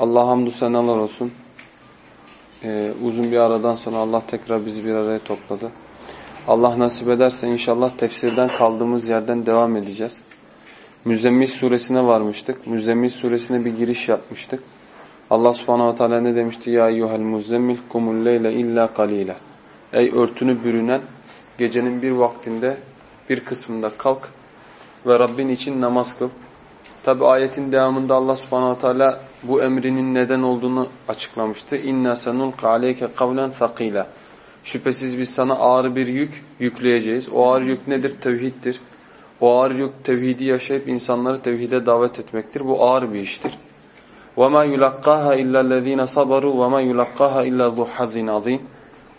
Allah hamdü senalar olsun. Ee, uzun bir aradan sonra Allah tekrar bizi bir araya topladı. Allah nasip ederse inşallah tefsirden kaldığımız yerden devam edeceğiz. Müzzemmil suresine varmıştık. Müzzemmil suresine bir giriş yapmıştık. Allah subhanahu teala ne demişti? Ya eyyuhel muzzemmil kumul leyle illa kalile. Ey örtünü bürünen gecenin bir vaktinde bir kısmında kalk ve Rabbin için namaz kıl. Tabi ayetin devamında Allah subhanahu ve teala bu emrinin neden olduğunu açıklamıştı. İnna senulka aleyke kavlen thakila. Şüphesiz biz sana ağır bir yük yükleyeceğiz. O ağır yük nedir? Tevhiddir. O ağır yük tevhidi yaşayıp insanları tevhide davet etmektir. Bu ağır bir iştir. وَمَا يُلَقَّاهَا اِلَّا الَّذ۪ينَ صَبَرُوا وَمَا يُلَقَّاهَا اِلَّا ذُو حَظٍ عَظ۪يمٍ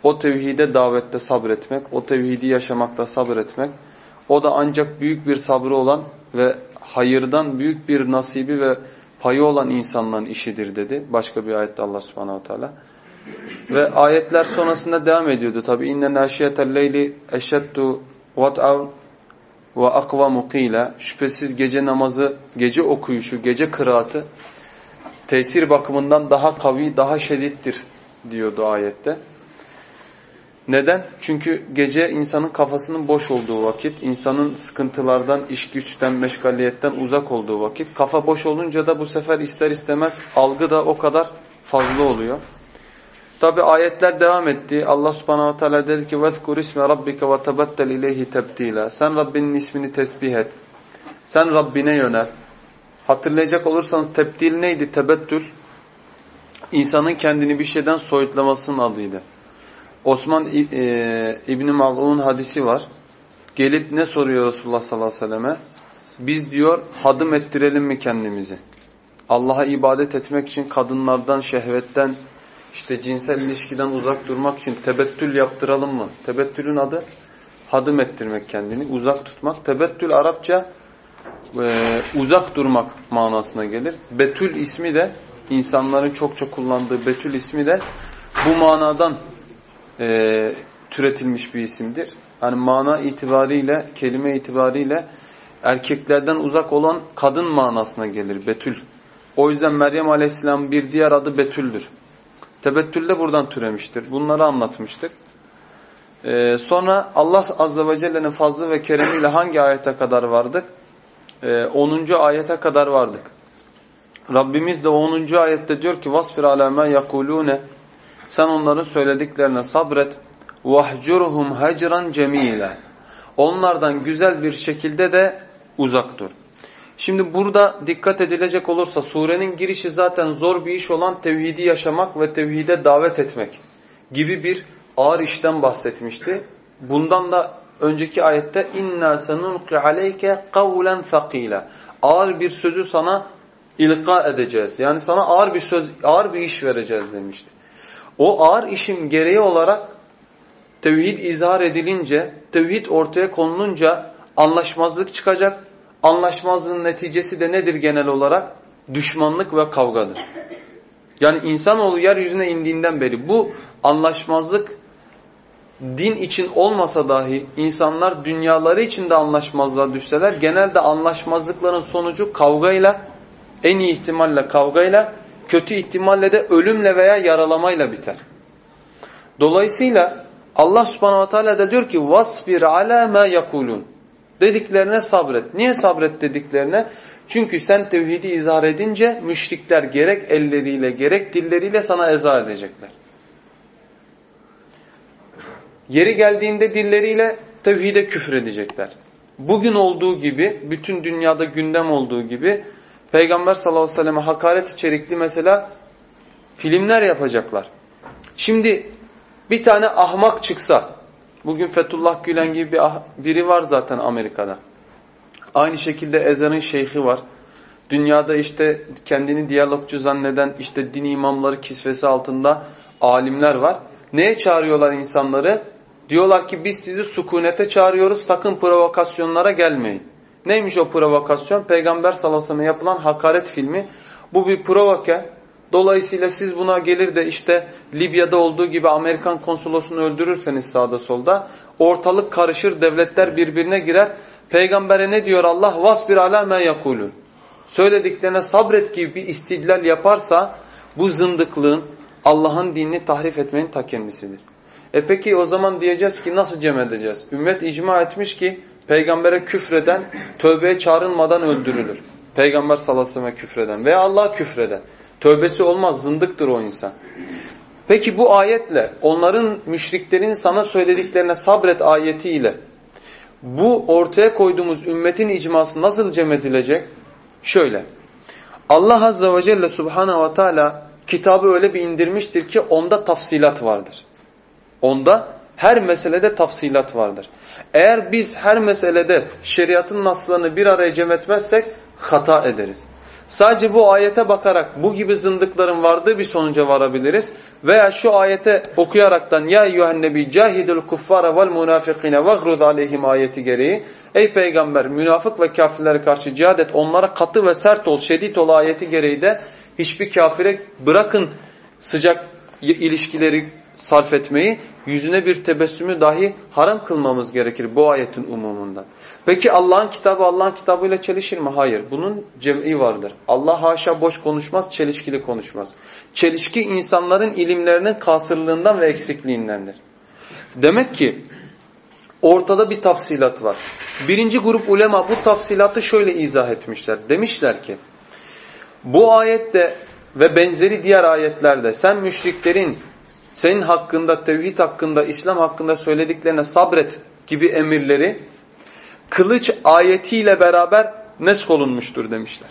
O tevhide davette sabretmek, o tevhidi yaşamakta sabretmek, o da ancak büyük bir sabrı olan ve hayırdan büyük bir nasibi ve payı olan insanların işidir dedi. Başka bir ayette Allah subhanahu teala. Ve ayetler sonrasında devam ediyordu. Tabi inne naşiyetel leyli eşeddu vat'av ve akvamu qila. Şüphesiz gece namazı, gece okuyuşu, gece kıraatı tesir bakımından daha kavi, daha şedittir diyordu ayette. Neden? Çünkü gece insanın kafasının boş olduğu vakit, insanın sıkıntılardan, iş güçten, meşgaliyetten uzak olduğu vakit. Kafa boş olunca da bu sefer ister istemez algı da o kadar fazla oluyor. Tabi ayetler devam etti. Allah subhanahu teala dedi ki وَذْكُرْ اسْمَ رَبِّكَ وَتَبَتَّلْ اِلَيْهِ تَبْتِيلًا Sen Rabbinin ismini tesbih et. Sen Rabbine yönel. Hatırlayacak olursanız tebdil neydi? Tebettül. İnsanın kendini bir şeyden soyutlamasının adıydı. Osman e, İbni Mal'un hadisi var. Gelip ne soruyor Resulullah sallallahu aleyhi ve selleme? Biz diyor hadım ettirelim mi kendimizi? Allah'a ibadet etmek için kadınlardan, şehvetten, işte cinsel ilişkiden uzak durmak için tebettül yaptıralım mı? Tebettülün adı hadım ettirmek kendini, uzak tutmak. Tebettül Arapça e, uzak durmak manasına gelir. Betül ismi de insanların çokça kullandığı Betül ismi de bu manadan e, türetilmiş bir isimdir. Yani mana itibariyle, kelime itibariyle erkeklerden uzak olan kadın manasına gelir Betül. O yüzden Meryem Aleyhisselam bir diğer adı Betül'dür. Tebettül de buradan türemiştir. Bunları anlatmıştık. Ee, sonra Allah Azze ve Celle'nin fazlı ve keremiyle hangi ayete kadar vardık? Ee, 10. ayete kadar vardık. Rabbimiz de 10. ayette diyor ki vasfir ala ma yakulune sen onların söylediklerine sabret vahcurhum hacran cemile onlardan güzel bir şekilde de uzak dur. Şimdi burada dikkat edilecek olursa surenin girişi zaten zor bir iş olan tevhidi yaşamak ve tevhide davet etmek gibi bir ağır işten bahsetmişti. Bundan da önceki ayette inna sanulqi aleyke kavlen fakila. Ağır bir sözü sana ilka edeceğiz. Yani sana ağır bir söz, ağır bir iş vereceğiz demişti. O ağır işin gereği olarak tevhid izhar edilince, tevhid ortaya konulunca anlaşmazlık çıkacak. Anlaşmazlığın neticesi de nedir genel olarak? Düşmanlık ve kavgadır. Yani insanoğlu yeryüzüne indiğinden beri bu anlaşmazlık din için olmasa dahi insanlar dünyaları için de anlaşmazlığa düşseler genelde anlaşmazlıkların sonucu kavgayla, en iyi ihtimalle kavgayla, kötü ihtimalle de ölümle veya yaralamayla biter. Dolayısıyla Allah subhanahu wa ta'ala da diyor ki vasbir ala ma yakulun. Dediklerine sabret. Niye sabret dediklerine? Çünkü sen tevhidi izhar edince müşrikler gerek elleriyle gerek dilleriyle sana eza edecekler. Yeri geldiğinde dilleriyle tevhide küfür edecekler. Bugün olduğu gibi, bütün dünyada gündem olduğu gibi Peygamber sallallahu aleyhi ve selleme hakaret içerikli mesela filmler yapacaklar. Şimdi bir tane ahmak çıksa, bugün Fethullah Gülen gibi bir ah, biri var zaten Amerika'da. Aynı şekilde Ezan'ın şeyhi var. Dünyada işte kendini diyalogcu zanneden işte din imamları kisvesi altında alimler var. Neye çağırıyorlar insanları? Diyorlar ki biz sizi sükunete çağırıyoruz sakın provokasyonlara gelmeyin. Neymiş o provokasyon? Peygamber salasına yapılan hakaret filmi. Bu bir provoke. Dolayısıyla siz buna gelir de işte Libya'da olduğu gibi Amerikan konsolosunu öldürürseniz sağda solda ortalık karışır, devletler birbirine girer. Peygambere ne diyor Allah? Vasbir ala men yakulun. Söylediklerine sabret gibi bir istidlal yaparsa bu zındıklığın Allah'ın dinini tahrif etmenin ta kendisidir. E peki o zaman diyeceğiz ki nasıl cem edeceğiz? Ümmet icma etmiş ki peygambere küfreden tövbeye çağrılmadan öldürülür. Peygamber sallallahu aleyhi ve sellem küfreden veya Allah küfreden. Tövbesi olmaz zındıktır o insan. Peki bu ayetle onların müşriklerin sana söylediklerine sabret ayetiyle bu ortaya koyduğumuz ümmetin icması nasıl cem edilecek? Şöyle. Allah Azze ve Celle Subhanahu ve Teala kitabı öyle bir indirmiştir ki onda tafsilat vardır. Onda her meselede tafsilat vardır. Eğer biz her meselede şeriatın naslarını bir araya cem etmezsek hata ederiz. Sadece bu ayete bakarak bu gibi zındıkların vardığı bir sonuca varabiliriz. Veya şu ayete okuyaraktan ya eyyühen nebi cahidul kuffara vel munafikine vegrud aleyhim ayeti gereği Ey peygamber münafık ve kafirlere karşı cihad et onlara katı ve sert ol şiddet ol ayeti gereği de hiçbir kafire bırakın sıcak ilişkileri sarf etmeyi yüzüne bir tebessümü dahi haram kılmamız gerekir bu ayetin umumunda. Peki Allah'ın kitabı Allah'ın kitabıyla çelişir mi? Hayır. Bunun cem'i vardır. Allah haşa boş konuşmaz, çelişkili konuşmaz. Çelişki insanların ilimlerinin kasırlığından ve eksikliğindendir. Demek ki ortada bir tafsilat var. Birinci grup ulema bu tafsilatı şöyle izah etmişler. Demişler ki bu ayette ve benzeri diğer ayetlerde sen müşriklerin senin hakkında, tevhid hakkında, İslam hakkında söylediklerine sabret gibi emirleri kılıç ayetiyle beraber nesk olunmuştur demişler.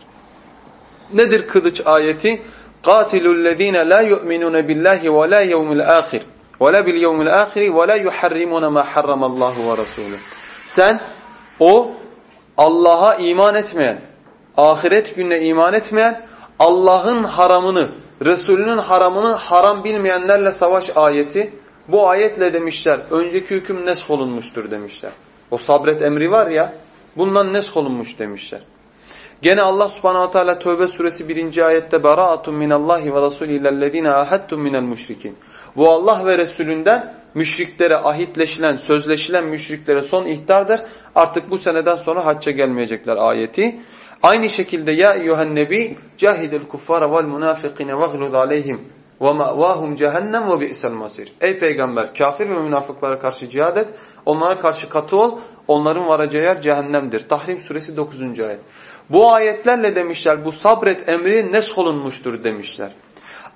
Nedir kılıç ayeti? قَاتِلُوا الَّذ۪ينَ لَا يُؤْمِنُونَ بِاللّٰهِ وَلَا يَوْمِ الْآخِرِ وَلَا بِالْيَوْمِ الْآخِرِ وَلَا يُحَرِّمُونَ مَا حَرَّمَ اللّٰهُ وَرَسُولُهُ Sen o Allah'a iman etmeyen, ahiret gününe iman etmeyen, Allah'ın haramını, Resulünün haramını haram bilmeyenlerle savaş ayeti. Bu ayetle demişler, önceki hüküm nesk olunmuştur demişler. O sabret emri var ya, bundan nesk olunmuş demişler. Gene Allah subhanahu teala Tövbe suresi 1. ayette Beraatun minallahi ve rasulillellezine ahadtum minel müşrikin. Bu Allah ve Resulünden müşriklere ahitleşilen, sözleşilen müşriklere son ihtardır. Artık bu seneden sonra hacca gelmeyecekler ayeti. Aynı şekilde ya eyyuhen nebi cahidil kuffara vel munafikine veglud aleyhim ve ma'vahum cehennem ve bi'sel masir. Ey peygamber kafir ve münafıklara karşı cihad et. Onlara karşı katı ol. Onların varacağı yer cehennemdir. Tahrim suresi 9. ayet. Bu ayetlerle demişler bu sabret emri nesk olunmuştur demişler.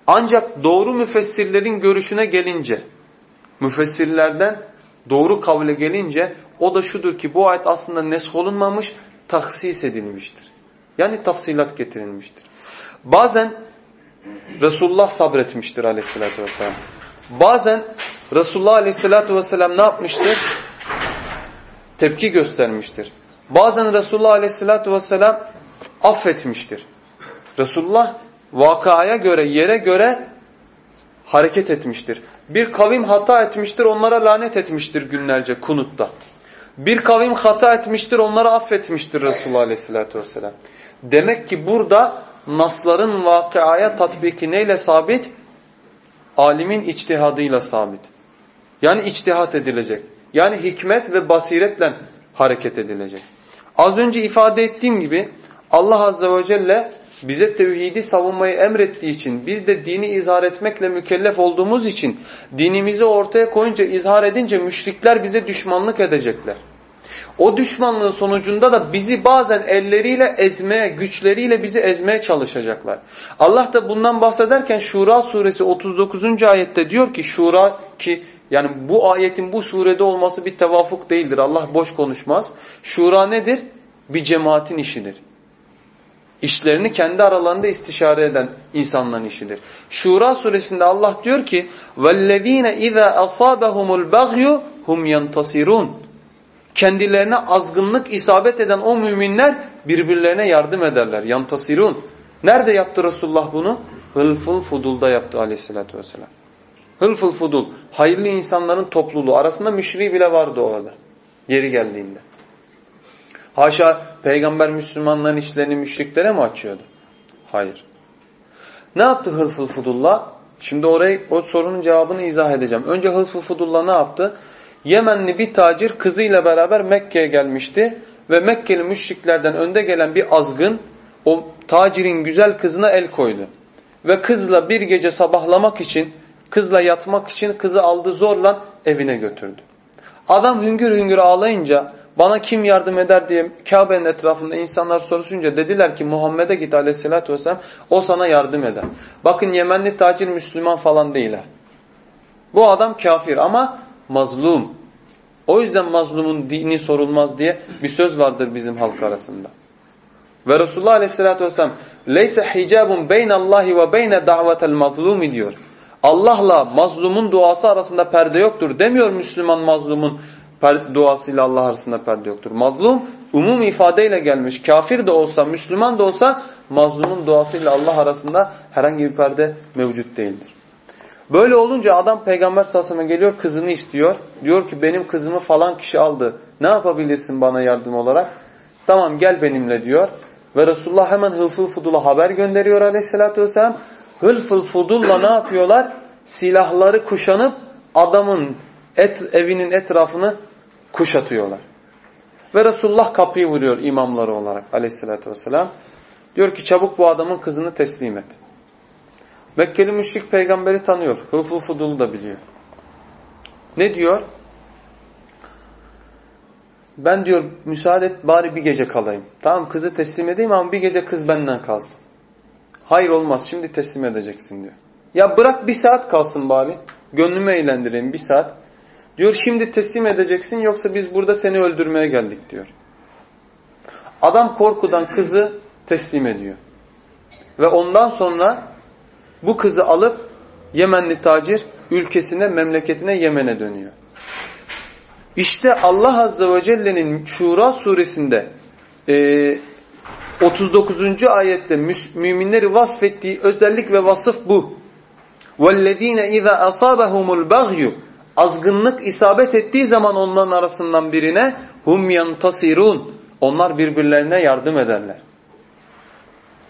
Ancak doğru müfessirlerin görüşüne gelince, müfessirlerden doğru kavle gelince o da şudur ki bu ayet aslında nesk olunmamış, taksis edilmiştir. Yani tafsilat getirilmiştir. Bazen Resulullah sabretmiştir aleyhissalatü vesselam. Bazen Resulullah aleyhissalatü vesselam ne yapmıştır? Tepki göstermiştir. Bazen Resulullah aleyhissalatü vesselam affetmiştir. Resulullah vakaya göre, yere göre hareket etmiştir. Bir kavim hata etmiştir, onlara lanet etmiştir günlerce kunutta. Bir kavim hata etmiştir, onları affetmiştir Resulullah aleyhissalatü vesselam. Demek ki burada nasların vakıaya tatbiki neyle sabit? Alimin içtihadıyla sabit. Yani içtihat edilecek. Yani hikmet ve basiretle hareket edilecek. Az önce ifade ettiğim gibi Allah Azze ve Celle bize tevhidi savunmayı emrettiği için biz de dini izhar etmekle mükellef olduğumuz için dinimizi ortaya koyunca izhar edince müşrikler bize düşmanlık edecekler. O düşmanlığın sonucunda da bizi bazen elleriyle ezmeye, güçleriyle bizi ezmeye çalışacaklar. Allah da bundan bahsederken Şura suresi 39. ayette diyor ki Şura ki yani bu ayetin bu surede olması bir tevafuk değildir. Allah boş konuşmaz. Şura nedir? Bir cemaatin işidir. İşlerini kendi aralarında istişare eden insanların işidir. Şura suresinde Allah diyor ki وَالَّذ۪ينَ اِذَا أَصَابَهُمُ الْبَغْيُ هُمْ يَنْتَصِرُونَ kendilerine azgınlık isabet eden o müminler birbirlerine yardım ederler. Yantasirun. Nerede yaptı Resulullah bunu? Hılful Fudul'da yaptı aleyhissalatü vesselam. Hılful Fudul. Hayırlı insanların topluluğu. Arasında müşri bile vardı orada. Yeri geldiğinde. Haşa peygamber Müslümanların işlerini müşriklere mi açıyordu? Hayır. Ne yaptı Hılful Fudullah? Şimdi orayı o sorunun cevabını izah edeceğim. Önce Hılful Fudullah ne yaptı? Yemenli bir tacir kızıyla beraber Mekke'ye gelmişti ve Mekkeli müşriklerden önde gelen bir azgın o tacirin güzel kızına el koydu. Ve kızla bir gece sabahlamak için, kızla yatmak için kızı aldı zorla evine götürdü. Adam hüngür hüngür ağlayınca bana kim yardım eder diye Kabe'nin etrafında insanlar soruşunca dediler ki Muhammed'e git aleyhissalatü vesselam o sana yardım eder. Bakın Yemenli tacir Müslüman falan değil. Bu adam kafir ama mazlum. O yüzden mazlumun dini sorulmaz diye bir söz vardır bizim halk arasında. Ve Resulullah Aleyhisselatü Vesselam leyse hicabun beynallahi ve beyne da'vetel mazlumi diyor. Allah'la mazlumun duası arasında perde yoktur demiyor Müslüman mazlumun duasıyla Allah arasında perde yoktur. Mazlum umum ifadeyle gelmiş. Kafir de olsa, Müslüman da olsa mazlumun duasıyla Allah arasında herhangi bir perde mevcut değildir. Böyle olunca adam peygamber sallallahu geliyor kızını istiyor. Diyor ki benim kızımı falan kişi aldı. Ne yapabilirsin bana yardım olarak? Tamam gel benimle diyor. Ve Resulullah hemen Hılfıl Fudul'a haber gönderiyor aleyhissalatü vesselam. Hılfıl Fudul'la ne yapıyorlar? Silahları kuşanıp adamın et, evinin etrafını kuşatıyorlar. Ve Resulullah kapıyı vuruyor imamları olarak aleyhissalatü vesselam. Diyor ki çabuk bu adamın kızını teslim et. Mekkeli müşrik peygamberi tanıyor. Hılful Fudul'u da biliyor. Ne diyor? Ben diyor müsaade et bari bir gece kalayım. Tamam kızı teslim edeyim ama bir gece kız benden kalsın. Hayır olmaz şimdi teslim edeceksin diyor. Ya bırak bir saat kalsın bari. Gönlümü eğlendireyim bir saat. Diyor şimdi teslim edeceksin yoksa biz burada seni öldürmeye geldik diyor. Adam korkudan kızı teslim ediyor. Ve ondan sonra bu kızı alıp Yemenli tacir ülkesine, memleketine Yemen'e dönüyor. İşte Allah Azze ve Celle'nin Şura suresinde e, 39. ayette müminleri vasfettiği özellik ve vasıf bu. وَالَّذ۪ينَ اِذَا أَصَابَهُمُ الْبَغْيُ Azgınlık isabet ettiği zaman onların arasından birine hum yantasirun. Onlar birbirlerine yardım ederler.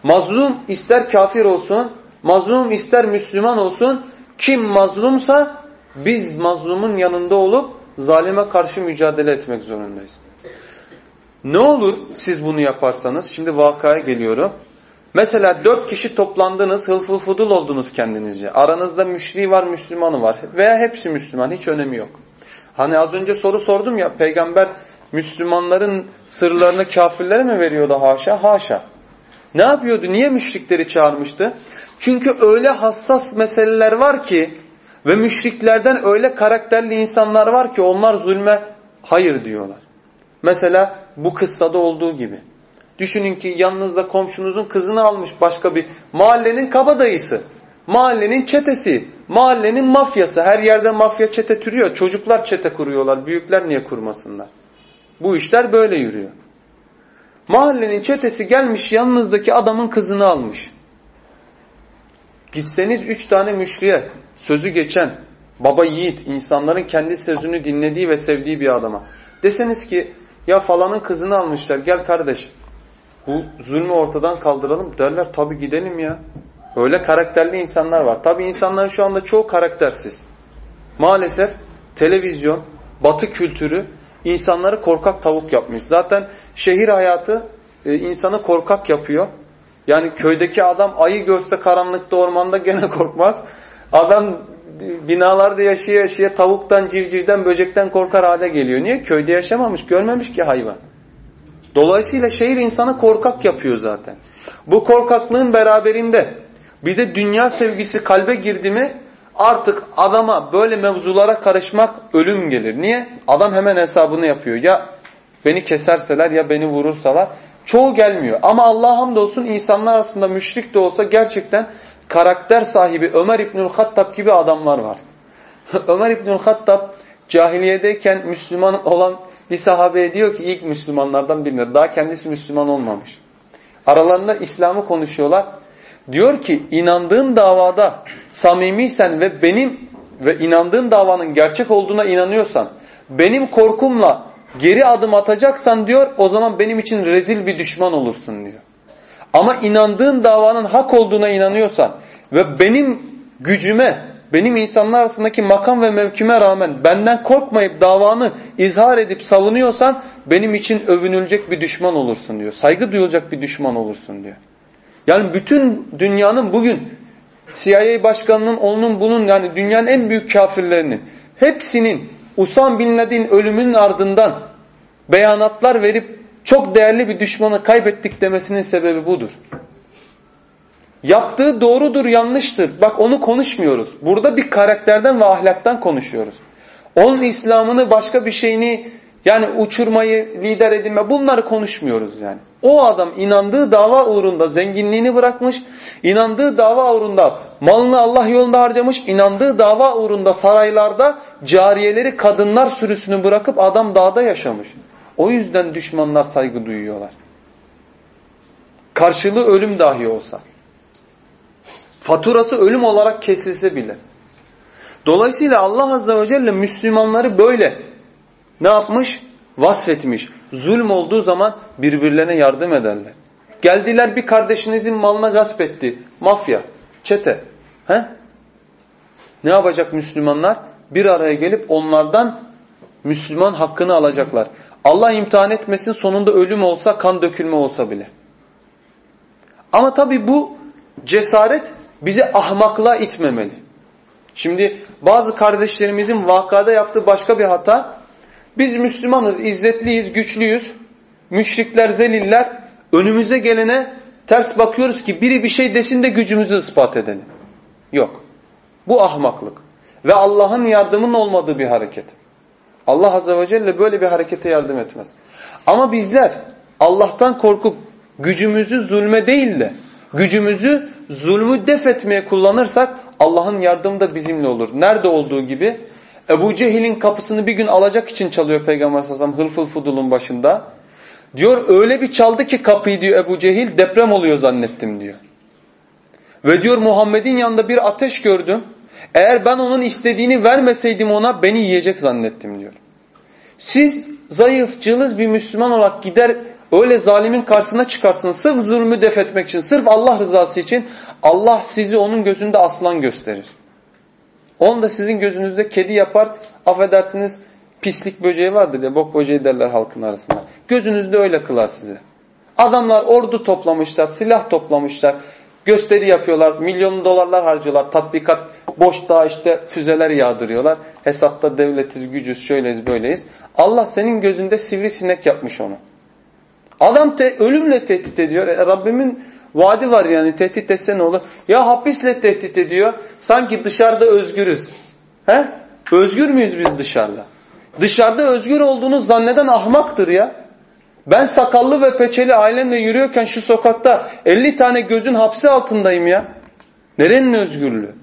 Mazlum ister kafir olsun, mazlum ister Müslüman olsun, kim mazlumsa biz mazlumun yanında olup zalime karşı mücadele etmek zorundayız. Ne olur siz bunu yaparsanız, şimdi vakaya geliyorum. Mesela dört kişi toplandınız, hılfıl fudul oldunuz kendinizce. Aranızda müşri var, Müslümanı var veya hepsi Müslüman, hiç önemi yok. Hani az önce soru sordum ya, peygamber Müslümanların sırlarını kafirlere mi veriyordu haşa? Haşa. Ne yapıyordu? Niye müşrikleri çağırmıştı? Çünkü öyle hassas meseleler var ki ve müşriklerden öyle karakterli insanlar var ki onlar zulme hayır diyorlar. Mesela bu kıssada olduğu gibi. Düşünün ki yanınızda komşunuzun kızını almış başka bir mahallenin kabadayısı. Mahallenin çetesi, mahallenin mafyası. Her yerde mafya çete türüyor. Çocuklar çete kuruyorlar. Büyükler niye kurmasınlar? Bu işler böyle yürüyor. Mahallenin çetesi gelmiş yanınızdaki adamın kızını almış. Gitseniz üç tane müşriye sözü geçen, baba yiğit, insanların kendi sözünü dinlediği ve sevdiği bir adama. Deseniz ki ya falanın kızını almışlar gel kardeş bu zulmü ortadan kaldıralım derler tabi gidelim ya. Öyle karakterli insanlar var. Tabi insanların şu anda çoğu karaktersiz. Maalesef televizyon, batı kültürü insanları korkak tavuk yapmış. Zaten şehir hayatı e, insanı korkak yapıyor. Yani köydeki adam ayı görse karanlıkta ormanda gene korkmaz. Adam binalarda yaşaya yaşaya tavuktan, civcivden, böcekten korkar hale geliyor. Niye? Köyde yaşamamış, görmemiş ki hayvan. Dolayısıyla şehir insanı korkak yapıyor zaten. Bu korkaklığın beraberinde bir de dünya sevgisi kalbe girdi mi artık adama böyle mevzulara karışmak ölüm gelir. Niye? Adam hemen hesabını yapıyor. Ya beni keserseler ya beni vurursalar. Çoğu gelmiyor. Ama Allah'a hamdolsun insanlar arasında müşrik de olsa gerçekten karakter sahibi Ömer İbnül Hattab gibi adamlar var. Ömer İbnül Hattab cahiliyedeyken Müslüman olan bir sahabeye diyor ki ilk Müslümanlardan birine daha kendisi Müslüman olmamış. Aralarında İslam'ı konuşuyorlar. Diyor ki inandığın davada samimiysen ve benim ve inandığın davanın gerçek olduğuna inanıyorsan benim korkumla geri adım atacaksan diyor o zaman benim için rezil bir düşman olursun diyor. Ama inandığın davanın hak olduğuna inanıyorsan ve benim gücüme, benim insanlar arasındaki makam ve mevkime rağmen benden korkmayıp davanı izhar edip savunuyorsan benim için övünülecek bir düşman olursun diyor. Saygı duyulacak bir düşman olursun diyor. Yani bütün dünyanın bugün CIA başkanının onun bunun yani dünyanın en büyük kafirlerinin hepsinin Usam bin Laden ölümünün ardından beyanatlar verip çok değerli bir düşmanı kaybettik demesinin sebebi budur. Yaptığı doğrudur, yanlıştır. Bak onu konuşmuyoruz. Burada bir karakterden ve ahlaktan konuşuyoruz. Onun İslam'ını başka bir şeyini yani uçurmayı, lider edinme bunları konuşmuyoruz yani. O adam inandığı dava uğrunda zenginliğini bırakmış, inandığı dava uğrunda malını Allah yolunda harcamış, inandığı dava uğrunda saraylarda cariyeleri kadınlar sürüsünü bırakıp adam dağda yaşamış. O yüzden düşmanlar saygı duyuyorlar. Karşılığı ölüm dahi olsa. Faturası ölüm olarak kesilse bile. Dolayısıyla Allah Azze ve Celle Müslümanları böyle ne yapmış? Vasfetmiş. Zulm olduğu zaman birbirlerine yardım ederler. Geldiler bir kardeşinizin malına gasp etti. Mafya, çete. He? Ne yapacak Müslümanlar? Bir araya gelip onlardan Müslüman hakkını alacaklar. Allah imtihan etmesin sonunda ölüm olsa, kan dökülme olsa bile. Ama tabi bu cesaret bizi ahmaklığa itmemeli. Şimdi bazı kardeşlerimizin vakada yaptığı başka bir hata, biz Müslümanız, izzetliyiz, güçlüyüz, müşrikler, zeliller, önümüze gelene ters bakıyoruz ki biri bir şey desin de gücümüzü ispat edelim. Yok. Bu ahmaklık. Ve Allah'ın yardımının olmadığı bir hareket. Allah Azze ve Celle böyle bir harekete yardım etmez. Ama bizler Allah'tan korkup gücümüzü zulme değil de gücümüzü zulmü def etmeye kullanırsak Allah'ın yardımı da bizimle olur. Nerede olduğu gibi Ebu Cehil'in kapısını bir gün alacak için çalıyor Peygamber sellem Hılfıl Fudul'un başında. Diyor öyle bir çaldı ki kapıyı diyor Ebu Cehil deprem oluyor zannettim diyor. Ve diyor Muhammed'in yanında bir ateş gördüm. Eğer ben onun istediğini vermeseydim ona beni yiyecek zannettim diyor. Siz zayıf, cılız bir Müslüman olarak gider öyle zalimin karşısına çıkarsınız. Sırf zulmü def etmek için, sırf Allah rızası için Allah sizi onun gözünde aslan gösterir. Onu da sizin gözünüzde kedi yapar. Affedersiniz pislik böceği vardır ya bok böceği derler halkın arasında. Gözünüzde öyle kılar sizi. Adamlar ordu toplamışlar, silah toplamışlar. Gösteri yapıyorlar, milyon dolarlar harcıyorlar. Tatbikat boşta işte füzeler yağdırıyorlar. Hesapta devletiz, gücüz, şöyleyiz, böyleyiz. Allah senin gözünde sivrisinek yapmış onu. Adam te ölümle tehdit ediyor. E, Rabbimin vaadi var yani tehdit etse ne olur? Ya hapisle tehdit ediyor. Sanki dışarıda özgürüz. He? Özgür müyüz biz dışarıda? Dışarıda özgür olduğunu zanneden ahmaktır ya. Ben sakallı ve peçeli ailemle yürüyorken şu sokakta 50 tane gözün hapsi altındayım ya. Nerenin özgürlüğü?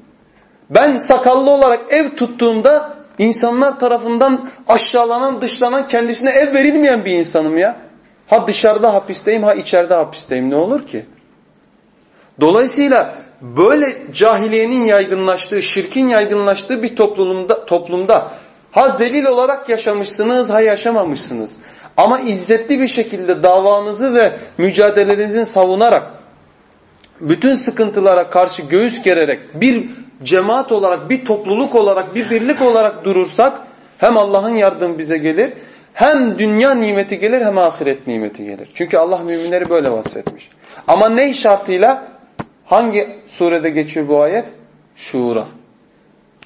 Ben sakallı olarak ev tuttuğumda insanlar tarafından aşağılanan, dışlanan, kendisine ev verilmeyen bir insanım ya. Ha dışarıda hapisteyim, ha içeride hapisteyim. Ne olur ki? Dolayısıyla böyle cahiliyenin yaygınlaştığı, şirkin yaygınlaştığı bir toplumda, toplumda ha zelil olarak yaşamışsınız, ha yaşamamışsınız. Ama izzetli bir şekilde davanızı ve mücadelenizin savunarak bütün sıkıntılara karşı göğüs gererek bir cemaat olarak, bir topluluk olarak, bir birlik olarak durursak hem Allah'ın yardımı bize gelir, hem dünya nimeti gelir hem ahiret nimeti gelir. Çünkü Allah müminleri böyle vasfetmiş. Ama ne şartıyla? Hangi surede geçiyor bu ayet? Şura.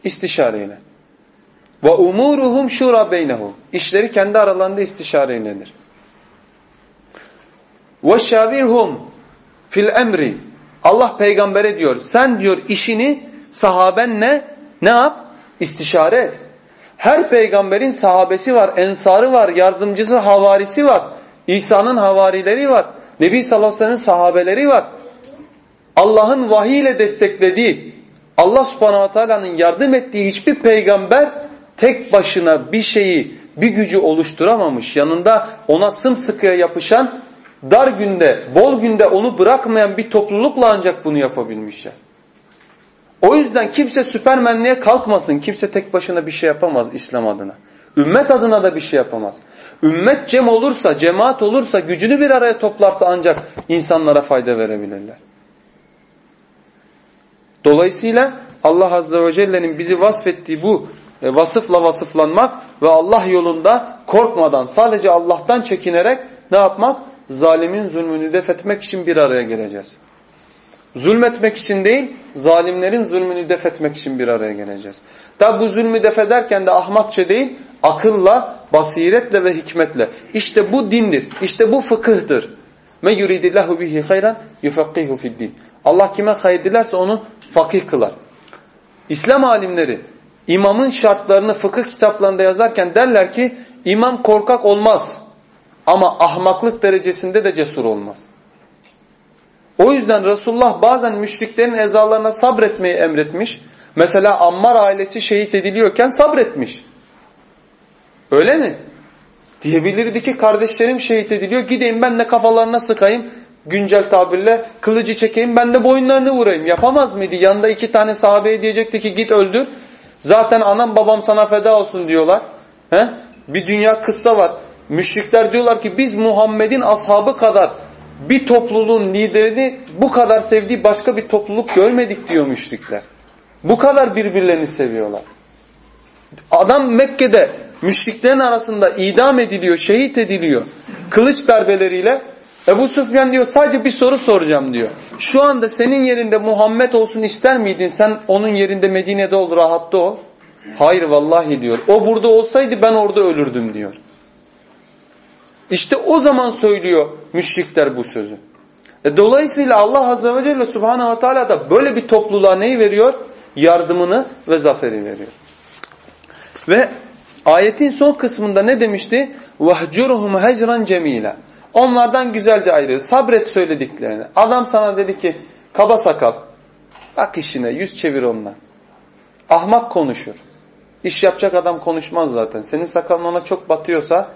İstişareyle. Ve umuruhum şura beynehum. İşleri kendi aralarında istişareyledir. Ve şavirhum fil emri. Allah peygambere diyor sen diyor işini sahabenle ne yap? İstişare et. Her peygamberin sahabesi var, ensarı var, yardımcısı, havarisi var. İsa'nın havarileri var. Nebi sallallahu sahabeleri var. Allah'ın vahiy ile desteklediği, Allah subhanahu wa ta'ala'nın yardım ettiği hiçbir peygamber tek başına bir şeyi bir gücü oluşturamamış, yanında ona sımsıkıya yapışan, dar günde, bol günde onu bırakmayan bir toplulukla ancak bunu yapabilmişler. O yüzden kimse süpermenliğe kalkmasın. Kimse tek başına bir şey yapamaz İslam adına. Ümmet adına da bir şey yapamaz. Ümmet cem olursa, cemaat olursa, gücünü bir araya toplarsa ancak insanlara fayda verebilirler. Dolayısıyla Allah Azze ve Celle'nin bizi vasfettiği bu e, vasıfla vasıflanmak ve Allah yolunda korkmadan sadece Allah'tan çekinerek ne yapmak? Zalimin zulmünü def etmek için bir araya geleceğiz. Zulmetmek için değil, zalimlerin zulmünü def etmek için bir araya geleceğiz. Tabi bu zulmü def ederken de ahmakça değil, akılla, basiretle ve hikmetle. İşte bu dindir, işte bu fıkıhtır. Men yuridillahu bihi hayran yufakkihu fid. Allah kime hayır dilerse onu fakih kılar. İslam alimleri imamın şartlarını fıkıh kitaplarında yazarken derler ki imam korkak olmaz ama ahmaklık derecesinde de cesur olmaz. O yüzden Resulullah bazen müşriklerin ezalarına sabretmeyi emretmiş. Mesela Ammar ailesi şehit ediliyorken sabretmiş. Öyle mi? Diyebilirdi ki kardeşlerim şehit ediliyor. Gideyim ben de kafalarına sıkayım. Güncel tabirle kılıcı çekeyim ben de boyunlarını vurayım. Yapamaz mıydı? Yanında iki tane sahabeye diyecekti ki git öldür. Zaten anam babam sana feda olsun diyorlar. He? Bir dünya kıssa var. Müşrikler diyorlar ki biz Muhammed'in ashabı kadar bir topluluğun liderini bu kadar sevdiği başka bir topluluk görmedik diyor müşrikler. Bu kadar birbirlerini seviyorlar. Adam Mekke'de müşriklerin arasında idam ediliyor, şehit ediliyor. Kılıç darbeleriyle. Ebu Süfyan diyor sadece bir soru soracağım diyor. Şu anda senin yerinde Muhammed olsun ister miydin? Sen onun yerinde Medine'de ol, rahatta ol. Hayır vallahi diyor. O burada olsaydı ben orada ölürdüm diyor. İşte o zaman söylüyor müşrikler bu sözü. E dolayısıyla Allah Azze ve Celle Subhanahu ve Teala da böyle bir topluluğa neyi veriyor? Yardımını ve zaferi veriyor. Ve ayetin son kısmında ne demişti? وَهْجُرُهُمْ هَجْرًا جَمِيلًا Onlardan güzelce ayrı. Sabret söylediklerini. Adam sana dedi ki kaba sakal. Bak işine yüz çevir ondan. Ahmak konuşur. İş yapacak adam konuşmaz zaten. Senin sakalın ona çok batıyorsa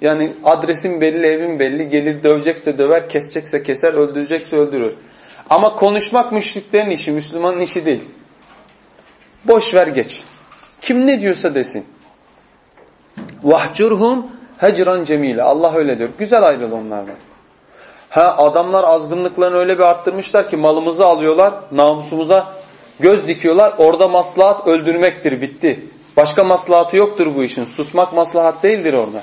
yani adresin belli, evin belli. Gelir dövecekse döver, kesecekse keser, öldürecekse öldürür. Ama konuşmak müşriklerin işi, Müslümanın işi değil. Boş ver geç. Kim ne diyorsa desin. Vahcurhum hecran cemile. Allah öyle diyor. Güzel ayrıl onlardan. Ha adamlar azgınlıklarını öyle bir arttırmışlar ki malımızı alıyorlar, namusumuza göz dikiyorlar. Orada maslahat öldürmektir, bitti. Başka maslahatı yoktur bu işin. Susmak maslahat değildir orada.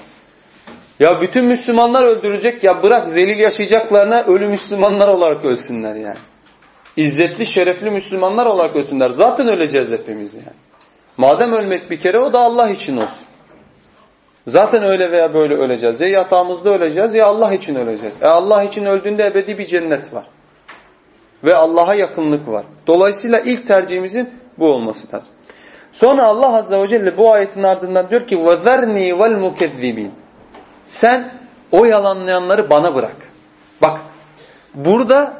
Ya bütün Müslümanlar öldürecek ya bırak zelil yaşayacaklarına ölü Müslümanlar olarak ölsünler yani. İzzetli, şerefli Müslümanlar olarak ölsünler. Zaten öleceğiz hepimiz yani. Madem ölmek bir kere o da Allah için olsun. Zaten öyle veya böyle öleceğiz. Ya yatağımızda öleceğiz ya Allah için öleceğiz. E Allah için öldüğünde ebedi bir cennet var. Ve Allah'a yakınlık var. Dolayısıyla ilk tercihimizin bu olması lazım. Sonra Allah Azze ve Celle bu ayetin ardından diyor ki وَذَرْنِي وَالْمُكَذِّبِينَ Sen o yalanlayanları bana bırak. Bak burada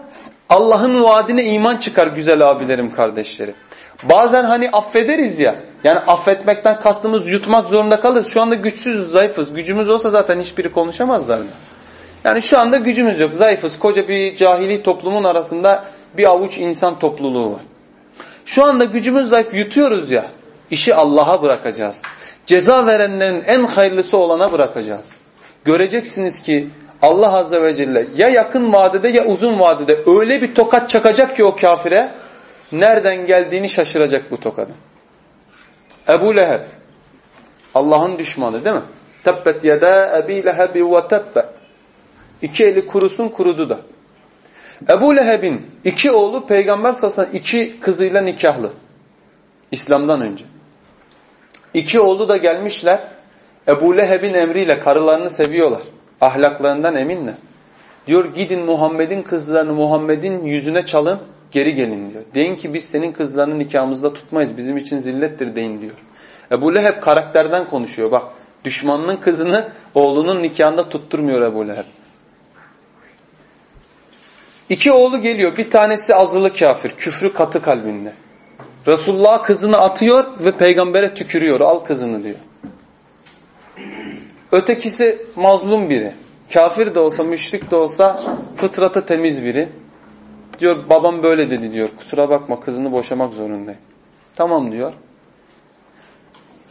Allah'ın vaadine iman çıkar güzel abilerim kardeşlerim. Bazen hani affederiz ya. Yani affetmekten kastımız yutmak zorunda kalırız. Şu anda güçsüzüz, zayıfız. Gücümüz olsa zaten hiçbiri konuşamazlar. Yani şu anda gücümüz yok, zayıfız. Koca bir cahili toplumun arasında bir avuç insan topluluğu var. Şu anda gücümüz zayıf, yutuyoruz ya. İşi Allah'a bırakacağız. Ceza verenlerin en hayırlısı olana bırakacağız. Göreceksiniz ki Allah Azze ve Celle ya yakın vadede ya uzun vadede öyle bir tokat çakacak ki o kafire nereden geldiğini şaşıracak bu tokadın. Ebu Leheb Allah'ın düşmanı değil mi? Tebbet yeda Ebi Lehebi ve tebbe İki eli kurusun kurudu da. Ebu Leheb'in iki oğlu peygamber sallallahu iki kızıyla nikahlı. İslam'dan önce. İki oğlu da gelmişler. Ebu Leheb'in emriyle karılarını seviyorlar. Ahlaklarından eminler. Diyor gidin Muhammed'in kızlarını Muhammed'in yüzüne çalın geri gelin diyor. Deyin ki biz senin kızlarını nikahımızda tutmayız. Bizim için zillettir deyin diyor. Ebu Leheb karakterden konuşuyor. Bak düşmanının kızını oğlunun nikahında tutturmuyor Ebu Leheb. İki oğlu geliyor. Bir tanesi azılı kafir. Küfrü katı kalbinde. Resulullah kızını atıyor ve peygambere tükürüyor. Al kızını diyor. Ötekisi mazlum biri. Kafir de olsa, müşrik de olsa fıtratı temiz biri. Diyor babam böyle dedi diyor. Kusura bakma kızını boşamak zorundayım. Tamam diyor.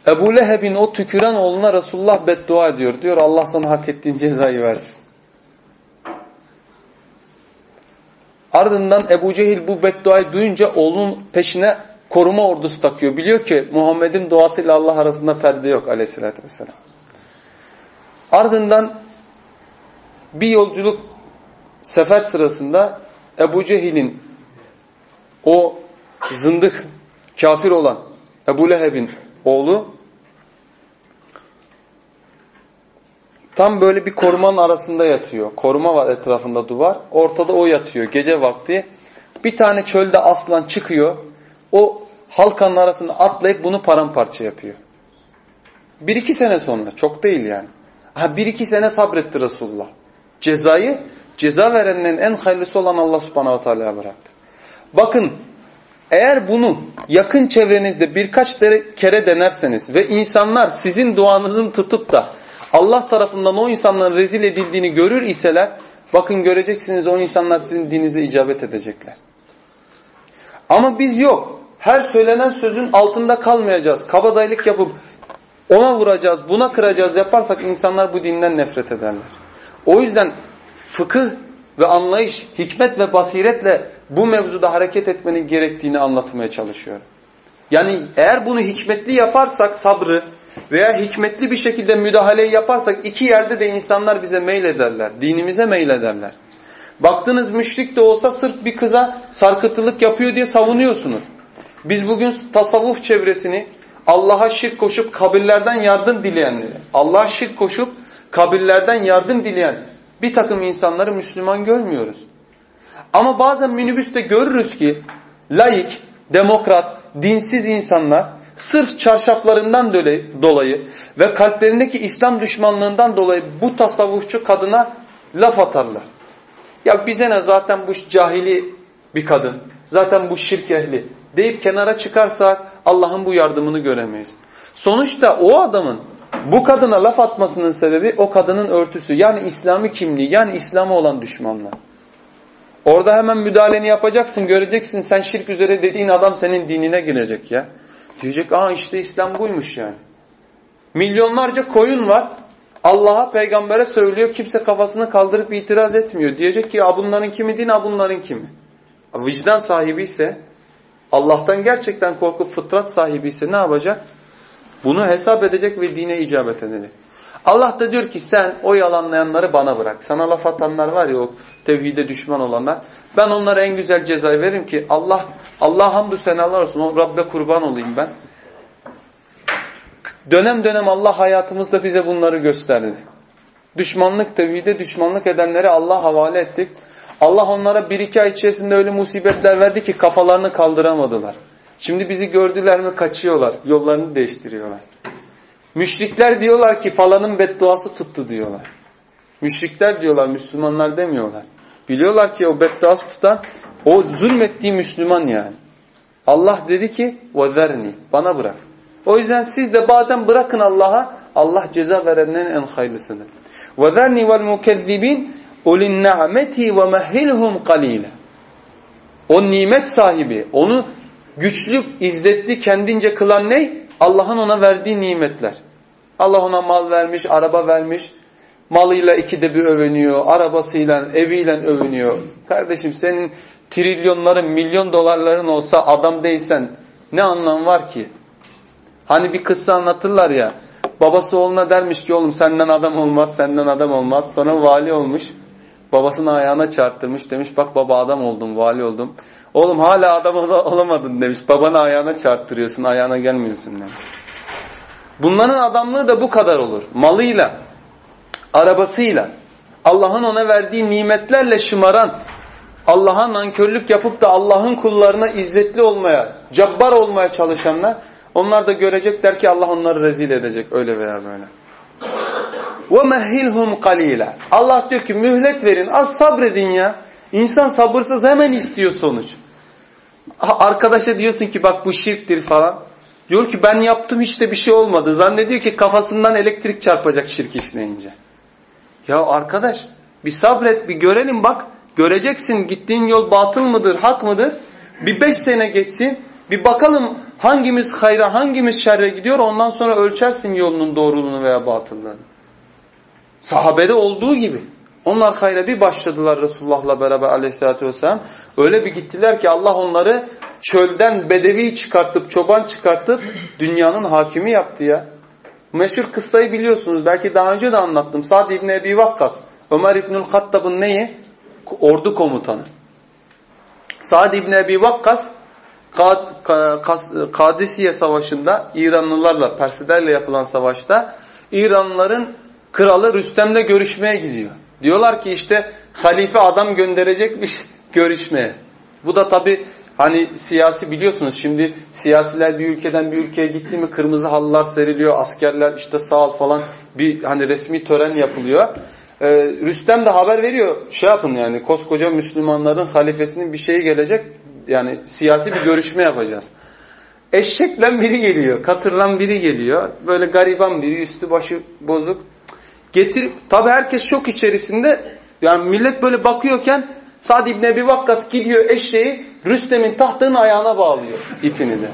Ebu Leheb'in o tüküren oğluna Resulullah beddua ediyor. Diyor Allah sana hak ettiğin cezayı versin. Ardından Ebu Cehil bu bedduayı duyunca oğlunun peşine koruma ordusu takıyor. Biliyor ki Muhammed'in duasıyla Allah arasında perde yok aleyhissalatü vesselam. Ardından bir yolculuk sefer sırasında Ebu Cehil'in o zındık kafir olan Ebu Leheb'in oğlu tam böyle bir korumanın arasında yatıyor. Koruma var etrafında duvar. Ortada o yatıyor gece vakti. Bir tane çölde aslan çıkıyor. O halkanın arasında atlayıp bunu paramparça yapıyor. Bir iki sene sonra. Çok değil yani. Ha, bir iki sene sabretti Resulullah. Cezayı ceza verenlerin en hayırlısı olan Allah subhanahu teala'ya bıraktı. Bakın eğer bunu yakın çevrenizde birkaç kere denerseniz ve insanlar sizin duanızın tutup da Allah tarafından o insanların rezil edildiğini görür iseler bakın göreceksiniz o insanlar sizin dininize icabet edecekler. Ama biz yok. Her söylenen sözün altında kalmayacağız. Kabadayılık yapıp ona vuracağız, buna kıracağız yaparsak insanlar bu dinden nefret ederler. O yüzden fıkıh ve anlayış, hikmet ve basiretle bu mevzuda hareket etmenin gerektiğini anlatmaya çalışıyorum. Yani eğer bunu hikmetli yaparsak sabrı veya hikmetli bir şekilde müdahaleyi yaparsak iki yerde de insanlar bize meylederler, dinimize meylederler. Baktınız müşrik de olsa sırf bir kıza sarkıtılık yapıyor diye savunuyorsunuz. Biz bugün tasavvuf çevresini Allah'a şirk koşup kabirlerden yardım dileyenleri, Allah'a şirk koşup kabirlerden yardım dileyen bir takım insanları Müslüman görmüyoruz. Ama bazen minibüste görürüz ki laik, demokrat, dinsiz insanlar sırf çarşaflarından dolayı ve kalplerindeki İslam düşmanlığından dolayı bu tasavvufçu kadına laf atarlar. Ya bize ne zaten bu cahili bir kadın, zaten bu şirk ehli deyip kenara çıkarsak Allah'ın bu yardımını göremeyiz. Sonuçta o adamın bu kadına laf atmasının sebebi o kadının örtüsü. Yani İslami kimliği, yani İslam'a olan düşmanlığı. Orada hemen müdahaleni yapacaksın, göreceksin sen şirk üzere dediğin adam senin dinine girecek ya. Diyecek aa işte İslam buymuş yani. Milyonlarca koyun var. Allah'a peygambere söylüyor. Kimse kafasını kaldırıp itiraz etmiyor. Diyecek ki bunların kimi din bunların kimi. Vicdan sahibi ise Allah'tan gerçekten korkup fıtrat sahibi ise ne yapacak? Bunu hesap edecek ve dine icabet edecek. Allah da diyor ki sen o yalanlayanları bana bırak. Sana laf atanlar var ya o tevhide düşman olanlar. Ben onlara en güzel cezayı veririm ki Allah Allah hamdü senalar olsun. O Rabbe kurban olayım ben. Dönem dönem Allah hayatımızda bize bunları gösterdi. Düşmanlık tevhide düşmanlık edenleri Allah havale ettik. Allah onlara bir iki ay içerisinde öyle musibetler verdi ki kafalarını kaldıramadılar. Şimdi bizi gördüler mi kaçıyorlar. Yollarını değiştiriyorlar. Müşrikler diyorlar ki falanın bedduası tuttu diyorlar. Müşrikler diyorlar Müslümanlar demiyorlar. Biliyorlar ki o bedduası tutan o zulmettiği Müslüman yani. Allah dedi ki وَذَرْنِي Bana bırak. O yüzden siz de bazen bırakın Allah'a. Allah ceza verenlerin en hayırlısıdır. وَذَرْنِي وَالْمُكَذِّبِينَ اُلِنْ نَعْمَتِي وَمَهِّلْهُمْ قَلِيلًا O nimet sahibi, onu güçlü, izzetli, kendince kılan ne? Allah'ın ona verdiği nimetler. Allah ona mal vermiş, araba vermiş. Malıyla ikide bir övünüyor, arabasıyla, eviyle övünüyor. Kardeşim senin trilyonların, milyon dolarların olsa adam değilsen ne anlam var ki? Hani bir kıssa anlatırlar ya. Babası oğluna dermiş ki oğlum senden adam olmaz, senden adam olmaz. Sonra vali olmuş. Babasının ayağına çarptırmış. Demiş bak baba adam oldum, vali oldum. Oğlum hala adam olamadın demiş. Babanı ayağına çarptırıyorsun, ayağına gelmiyorsun demiş. Bunların adamlığı da bu kadar olur. Malıyla, arabasıyla, Allah'ın ona verdiği nimetlerle şımaran, Allah'a nankörlük yapıp da Allah'ın kullarına izzetli olmaya, cabbar olmaya çalışanlar, onlar da görecekler ki Allah onları rezil edecek öyle veya böyle. وَمَهِّلْهُمْ قَلِيلًا Allah diyor ki mühlet verin, az sabredin ya. İnsan sabırsız hemen istiyor sonuç. Arkadaşa diyorsun ki bak bu şirktir falan. Diyor ki ben yaptım hiç de bir şey olmadı. Zannediyor ki kafasından elektrik çarpacak şirk işleyince. Ya arkadaş bir sabret bir görelim bak. Göreceksin gittiğin yol batıl mıdır hak mıdır? Bir beş sene geçsin. Bir bakalım hangimiz hayra hangimiz şerre gidiyor ondan sonra ölçersin yolunun doğruluğunu veya batıllığını. Sahabede olduğu gibi. Onlar hayra bir başladılar Resulullah'la beraber aleyhissalatü vesselam. Öyle bir gittiler ki Allah onları çölden bedevi çıkartıp, çoban çıkartıp dünyanın hakimi yaptı ya. Meşhur kıssayı biliyorsunuz. Belki daha önce de anlattım. Sa'd İbni Ebi Vakkas. Ömer İbnül Hattab'ın neyi? Ordu komutanı. Sa'd İbni Ebi Vakkas Kadisiye Savaşı'nda İranlılarla, Persilerle yapılan savaşta İranlıların kralı Rüstem'le görüşmeye gidiyor. Diyorlar ki işte halife adam gönderecekmiş görüşmeye. Bu da tabi hani siyasi biliyorsunuz şimdi siyasiler bir ülkeden bir ülkeye gitti mi kırmızı halılar seriliyor, askerler işte sağ ol falan bir hani resmi tören yapılıyor. Ee, Rüstem de haber veriyor şey yapın yani koskoca Müslümanların halifesinin bir şeyi gelecek yani siyasi bir görüşme yapacağız. Eşekle biri geliyor, katırlan biri geliyor. Böyle gariban biri, üstü başı bozuk. Getir, tabi herkes şok içerisinde. Yani millet böyle bakıyorken Sa'd İbni Ebi Vakkas gidiyor eşeği Rüstem'in tahtının ayağına bağlıyor ipini de.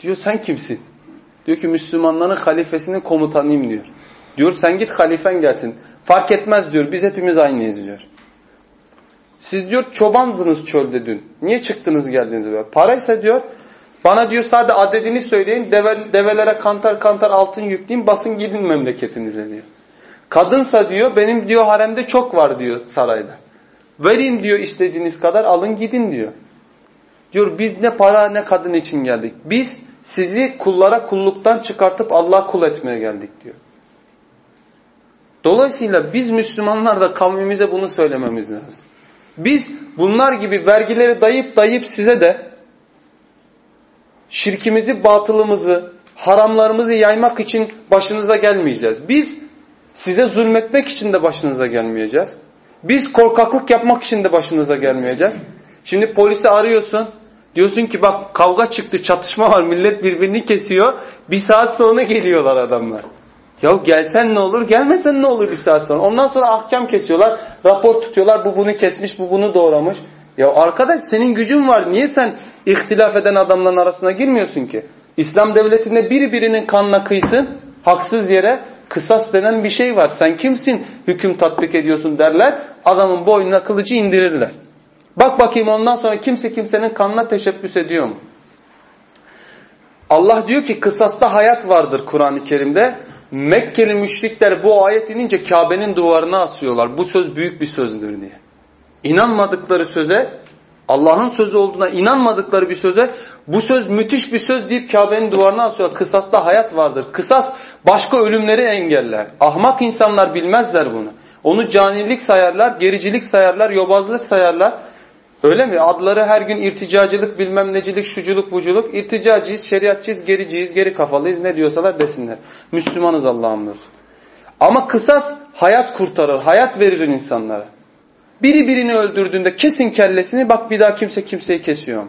Diyor sen kimsin? Diyor ki Müslümanların halifesinin komutanıyım diyor. Diyor sen git halifen gelsin. Fark etmez diyor biz hepimiz aynıyız diyor. Siz diyor çobandınız çölde dün. Niye çıktınız geldiniz böyle? Paraysa diyor bana diyor sadece adedini söyleyin deve, develere kantar kantar altın yükleyin basın gidin memleketinize diyor. Kadınsa diyor benim diyor haremde çok var diyor sarayda. Vereyim diyor istediğiniz kadar alın gidin diyor. Diyor biz ne para ne kadın için geldik. Biz sizi kullara kulluktan çıkartıp Allah kul etmeye geldik diyor. Dolayısıyla biz Müslümanlar da kavmimize bunu söylememiz lazım. Biz bunlar gibi vergileri dayıp dayıp size de şirkimizi, batılımızı, haramlarımızı yaymak için başınıza gelmeyeceğiz. Biz size zulmetmek için de başınıza gelmeyeceğiz. Biz korkaklık yapmak için de başınıza gelmeyeceğiz. Şimdi polisi arıyorsun. Diyorsun ki bak kavga çıktı, çatışma var, millet birbirini kesiyor. Bir saat sonra geliyorlar adamlar. Ya gelsen ne olur, gelmesen ne olur bir saat sonra. Ondan sonra ahkam kesiyorlar, rapor tutuyorlar. Bu bunu kesmiş, bu bunu doğramış. Ya arkadaş senin gücün var. Niye sen ihtilaf eden adamların arasına girmiyorsun ki? İslam devletinde biri birinin kanına kıysın, haksız yere kısas denen bir şey var. Sen kimsin hüküm tatbik ediyorsun derler. Adamın boynuna kılıcı indirirler. Bak bakayım ondan sonra kimse kimsenin kanına teşebbüs ediyor mu? Allah diyor ki kısasta hayat vardır Kur'an-ı Kerim'de. Mekkeli müşrikler bu ayet inince Kabe'nin duvarına asıyorlar. Bu söz büyük bir sözdür diye. İnanmadıkları söze, Allah'ın sözü olduğuna inanmadıkları bir söze bu söz müthiş bir söz deyip Kabe'nin duvarına asıyorlar. Kısasta hayat vardır. Kısas başka ölümleri engeller. Ahmak insanlar bilmezler bunu. Onu canilik sayarlar, gericilik sayarlar, yobazlık sayarlar. Öyle mi? Adları her gün irticacılık, bilmem necilik, şuculuk, buculuk. İrticacıyız, şeriatçıyız, gericiyiz, geri kafalıyız. Ne diyorsalar desinler. Müslümanız Allah'ın diyorsun. Ama kısas hayat kurtarır, hayat verir insanlara. Biri birini öldürdüğünde kesin kellesini bak bir daha kimse kimseyi kesiyor.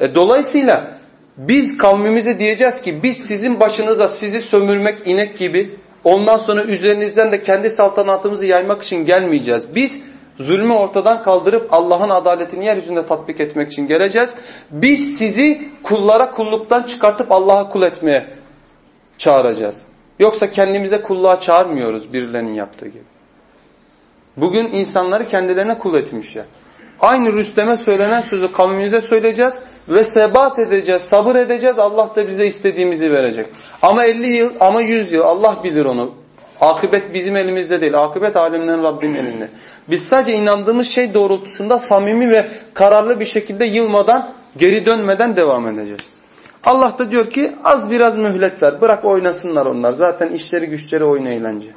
E, dolayısıyla biz kavmimize diyeceğiz ki biz sizin başınıza sizi sömürmek inek gibi ondan sonra üzerinizden de kendi saltanatımızı yaymak için gelmeyeceğiz. Biz zulmü ortadan kaldırıp Allah'ın adaletini yeryüzünde tatbik etmek için geleceğiz. Biz sizi kullara kulluktan çıkartıp Allah'a kul etmeye çağıracağız. Yoksa kendimize kulluğa çağırmıyoruz birilerinin yaptığı gibi. Bugün insanları kendilerine kul etmişler. Aynı Rüstem'e söylenen sözü kavmimize söyleyeceğiz ve sebat edeceğiz, sabır edeceğiz. Allah da bize istediğimizi verecek. Ama 50 yıl, ama 100 yıl Allah bilir onu. Akıbet bizim elimizde değil. Akıbet alemlerin Rabbinin elinde. Biz sadece inandığımız şey doğrultusunda samimi ve kararlı bir şekilde yılmadan, geri dönmeden devam edeceğiz. Allah da diyor ki az biraz mühletler. Bırak oynasınlar onlar. Zaten işleri güçleri oyun eğlence.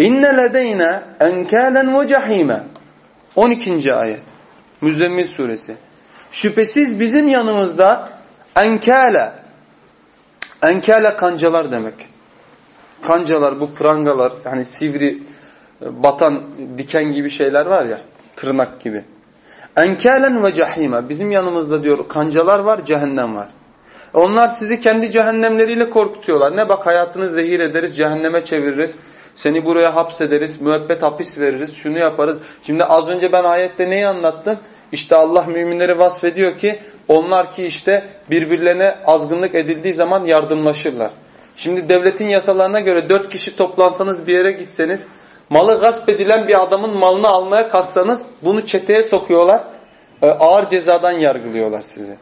İnne ledeyne enkâlen ve cehîme. 12. ayet. Müzzemmil suresi. Şüphesiz bizim yanımızda enkâle. Enkâle kancalar demek. Kancalar bu prangalar hani sivri batan diken gibi şeyler var ya tırnak gibi. Enkâlen ve cehîme. Bizim yanımızda diyor kancalar var cehennem var. Onlar sizi kendi cehennemleriyle korkutuyorlar. Ne bak hayatını zehir ederiz, cehenneme çeviririz. Seni buraya hapsederiz, müebbet hapis veririz, şunu yaparız. Şimdi az önce ben ayette neyi anlattım? İşte Allah müminleri vasfediyor ki onlar ki işte birbirlerine azgınlık edildiği zaman yardımlaşırlar. Şimdi devletin yasalarına göre dört kişi toplansanız bir yere gitseniz malı gasp edilen bir adamın malını almaya kalksanız bunu çeteye sokuyorlar. E, ağır cezadan yargılıyorlar sizi.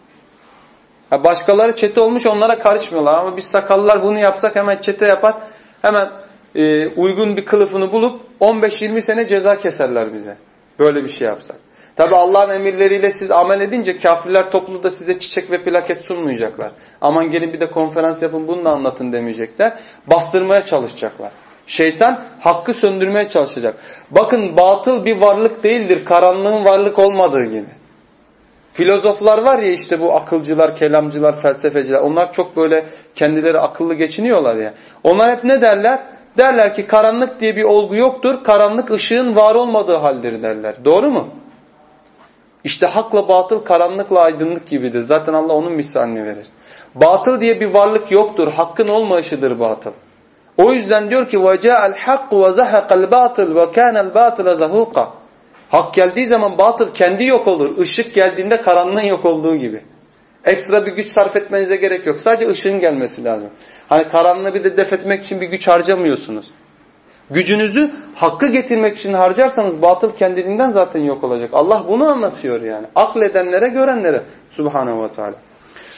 başkaları çete olmuş onlara karışmıyorlar ama biz sakallılar bunu yapsak hemen çete yapar. Hemen e, uygun bir kılıfını bulup 15-20 sene ceza keserler bize. Böyle bir şey yapsak. Tabi Allah'ın emirleriyle siz amel edince kafirler topluluğu da size çiçek ve plaket sunmayacaklar. Aman gelin bir de konferans yapın bunu da anlatın demeyecekler. Bastırmaya çalışacaklar. Şeytan hakkı söndürmeye çalışacak. Bakın batıl bir varlık değildir. Karanlığın varlık olmadığı gibi. Filozoflar var ya işte bu akılcılar, kelamcılar, felsefeciler. Onlar çok böyle kendileri akıllı geçiniyorlar ya. Onlar hep ne derler? Derler ki karanlık diye bir olgu yoktur. Karanlık ışığın var olmadığı haldir derler. Doğru mu? İşte hakla batıl karanlıkla aydınlık gibidir. Zaten Allah onun misalini verir. Batıl diye bir varlık yoktur. Hakkın olmayışıdır batıl. O yüzden diyor ki وَجَاءَ الْحَقُّ وَزَحَقَ الْبَاطِلِ وَكَانَ الْبَاطِلَ زَهُوقًا Hak geldiği zaman batıl kendi yok olur. Işık geldiğinde karanlığın yok olduğu gibi. Ekstra bir güç sarf etmenize gerek yok. Sadece ışığın gelmesi lazım. Hani karanlığı bir de def etmek için bir güç harcamıyorsunuz. Gücünüzü hakkı getirmek için harcarsanız batıl kendiliğinden zaten yok olacak. Allah bunu anlatıyor yani. Akledenlere, görenlere subhanehu ve teala.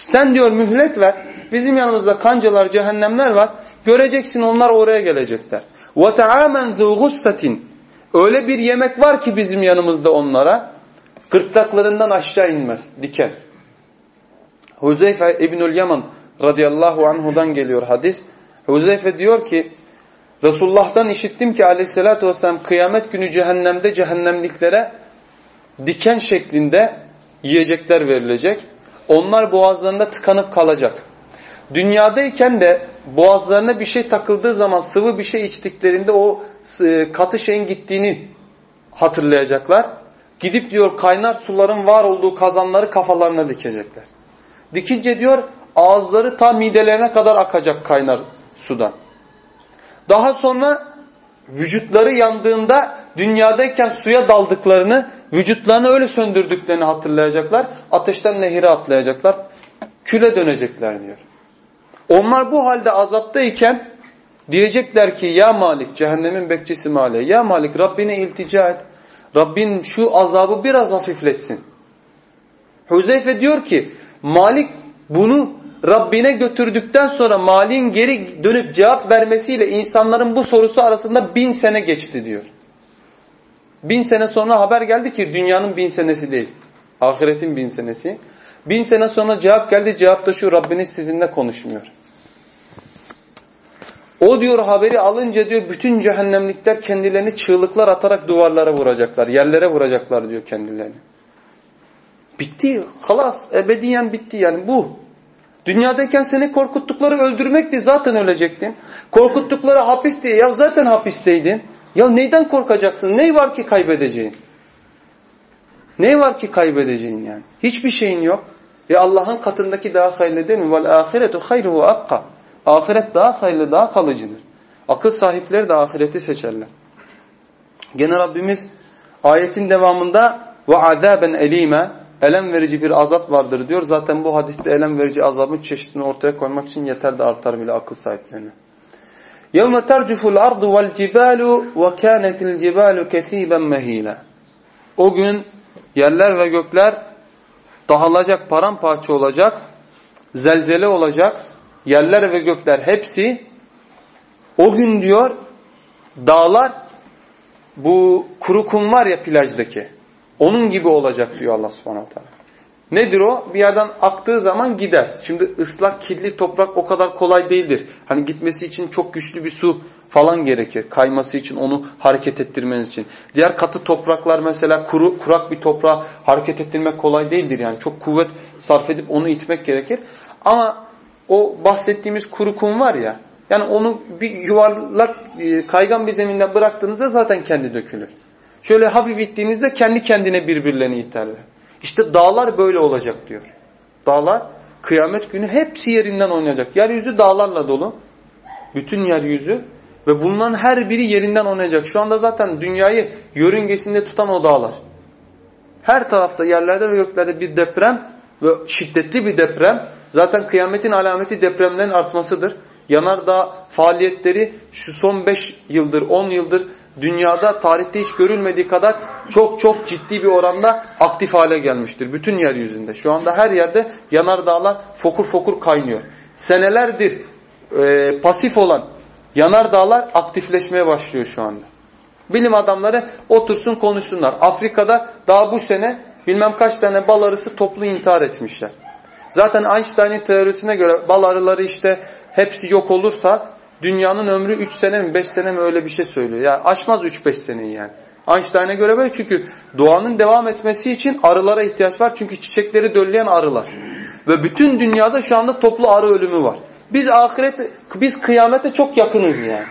Sen diyor mühlet ver. Bizim yanımızda kancalar, cehennemler var. Göreceksin onlar oraya gelecekler. وَتَعَامًا ذُو غُسَّةٍ Öyle bir yemek var ki bizim yanımızda onlara. Gırtlaklarından aşağı inmez. Diken. Huzeyfe İbnül Yaman radıyallahu anhudan geliyor hadis. Huzeyfe diyor ki Resulullah'tan işittim ki aleyhissalatü vesselam kıyamet günü cehennemde cehennemliklere diken şeklinde yiyecekler verilecek. Onlar boğazlarında tıkanıp kalacak. Dünyadayken de boğazlarına bir şey takıldığı zaman sıvı bir şey içtiklerinde o e, katı şeyin gittiğini hatırlayacaklar. Gidip diyor kaynar suların var olduğu kazanları kafalarına dikecekler. Dikince diyor ağızları ta midelerine kadar akacak kaynar sudan. Daha sonra vücutları yandığında dünyadayken suya daldıklarını, vücutlarını öyle söndürdüklerini hatırlayacaklar. Ateşten nehire atlayacaklar. Küle dönecekler diyor. Onlar bu halde azaptayken diyecekler ki ya Malik cehennemin bekçisi Malik ya Malik Rabbine iltica et. Rabbin şu azabı biraz hafifletsin. Huzeyfe diyor ki Malik bunu Rabbine götürdükten sonra Malik'in geri dönüp cevap vermesiyle insanların bu sorusu arasında bin sene geçti diyor. Bin sene sonra haber geldi ki dünyanın bin senesi değil. Ahiretin bin senesi. Bin sene sonra cevap geldi. Cevap da şu Rabbiniz sizinle konuşmuyor. O diyor haberi alınca diyor bütün cehennemlikler kendilerini çığlıklar atarak duvarlara vuracaklar. Yerlere vuracaklar diyor kendilerini. Bitti. Halas. Ebediyen bitti yani bu. Dünyadayken seni korkuttukları öldürmekti zaten ölecektin. Korkuttukları hapis diye ya zaten hapisteydin. Ya neyden korkacaksın? Ney var ki kaybedeceğin? Ne var ki kaybedeceğin yani? Hiçbir şeyin yok. E Allah'ın katındaki daha hayırlı değil mi? Vel ahiretu hayru ve akka. Ahiret daha hayırlı, daha kalıcıdır. Akıl sahipleri de ahireti seçerler. Gene Rabbimiz ayetin devamında ve azaben elime elem verici bir azap vardır diyor. Zaten bu hadiste elem verici azabın çeşidini ortaya koymak için yeter de artar bile akıl sahiplerine. يَوْمَ تَرْجُفُ الْأَرْضُ وَالْجِبَالُ وَكَانَتِ الْجِبَالُ كَثِيبًا مَه۪يلًا O gün yerler ve gökler dağılacak, paramparça olacak, zelzele olacak, yerler ve gökler hepsi o gün diyor dağlar bu kuru kum var ya plajdaki onun gibi olacak diyor Allah subhanahu teala. Nedir o? Bir yerden aktığı zaman gider. Şimdi ıslak, kirli toprak o kadar kolay değildir. Hani gitmesi için çok güçlü bir su falan gerekir. Kayması için, onu hareket ettirmeniz için. Diğer katı topraklar mesela kuru, kurak bir toprağı hareket ettirmek kolay değildir. Yani çok kuvvet sarf edip onu itmek gerekir. Ama o bahsettiğimiz kuru kum var ya, yani onu bir yuvarlak, e, kaygan bir zeminde bıraktığınızda zaten kendi dökülür. Şöyle hafif ittiğinizde kendi kendine birbirlerini iterler. İşte dağlar böyle olacak diyor. Dağlar kıyamet günü hepsi yerinden oynayacak. Yeryüzü dağlarla dolu. Bütün yeryüzü ve bunların her biri yerinden oynayacak. Şu anda zaten dünyayı yörüngesinde tutan o dağlar. Her tarafta yerlerde ve göklerde bir deprem ve şiddetli bir deprem. Zaten kıyametin alameti depremlerin artmasıdır. Yanardağ faaliyetleri şu son 5 yıldır, 10 yıldır dünyada tarihte hiç görülmediği kadar çok çok ciddi bir oranda aktif hale gelmiştir. Bütün yeryüzünde. Şu anda her yerde yanardağlar fokur fokur kaynıyor. Senelerdir e, pasif olan yanardağlar aktifleşmeye başlıyor şu anda. Bilim adamları otursun konuşsunlar. Afrika'da daha bu sene bilmem kaç tane bal arısı toplu intihar etmişler. Zaten Einstein'in teorisine göre bal arıları işte hepsi yok olursa dünyanın ömrü 3 sene mi 5 sene mi öyle bir şey söylüyor. Yani aşmaz 3-5 seneyi yani. Einstein'a göre böyle çünkü doğanın devam etmesi için arılara ihtiyaç var. Çünkü çiçekleri dölleyen arılar. Ve bütün dünyada şu anda toplu arı ölümü var. Biz ahiret, biz kıyamete çok yakınız yani.